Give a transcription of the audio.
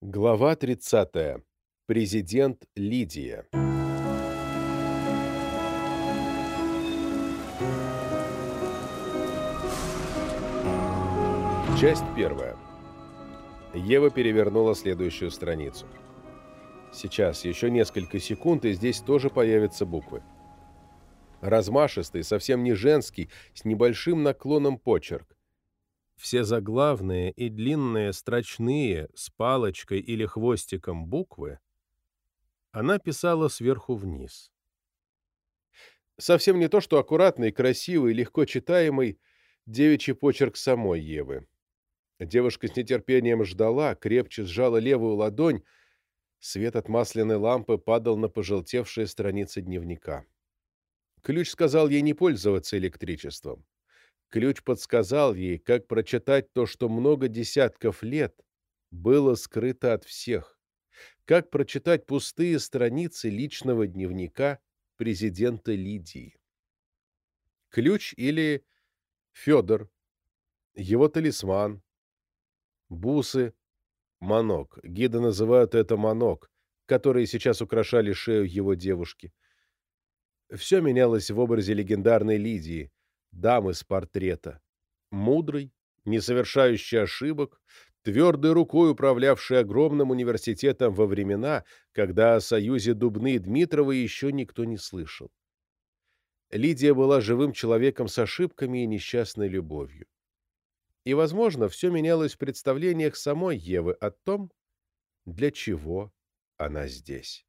Глава 30. Президент Лидия. Часть первая. Ева перевернула следующую страницу. Сейчас, еще несколько секунд, и здесь тоже появятся буквы. Размашистый, совсем не женский, с небольшим наклоном почерк. Все заглавные и длинные строчные с палочкой или хвостиком буквы она писала сверху вниз. Совсем не то, что аккуратный, красивый, легко читаемый девичий почерк самой Евы. Девушка с нетерпением ждала, крепче сжала левую ладонь, свет от масляной лампы падал на пожелтевшие страницы дневника. Ключ сказал ей не пользоваться электричеством. Ключ подсказал ей, как прочитать то, что много десятков лет было скрыто от всех, как прочитать пустые страницы личного дневника президента Лидии. Ключ или Федор, его талисман, бусы, манок, гиды называют это манок, которые сейчас украшали шею его девушки. Все менялось в образе легендарной Лидии, дамы с портрета. Мудрый, не совершающий ошибок, твердой рукой управлявший огромным университетом во времена, когда о союзе Дубны и Дмитрова еще никто не слышал. Лидия была живым человеком с ошибками и несчастной любовью. И, возможно, все менялось в представлениях самой Евы о том, для чего она здесь.